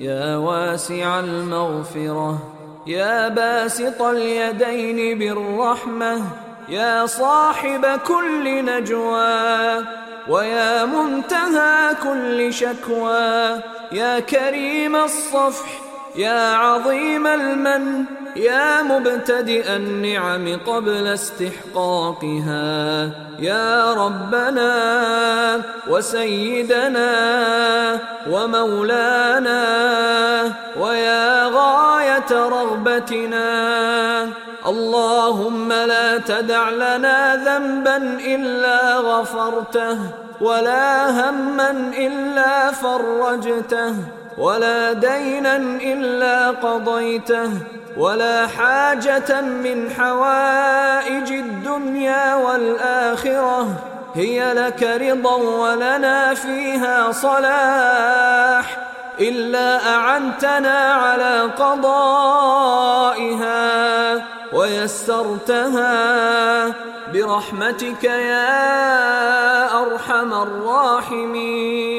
يا واسع المغفرة يا باسط اليدين بالرحمة يا صاحب كل نجوى ويا منتهى كل شكوى يا كريم الصفح يا عظيم المن يا مبتدئ النعم قبل استحقاقها يا ربنا وسيدنا ومولانا ويا غاية رغبتنا. اللهم لا تدع لنا ذنبا إلا غفرته ولا هما إلا فرجته ولا دينا إلا قضيته ولا حاجة من حوائج الدنيا والآخرة. هي لك رضا ولنا فيها صلاح. إلا أعنتنا على قضائها ويسرتها برحمتك يا أرحم الراحمين.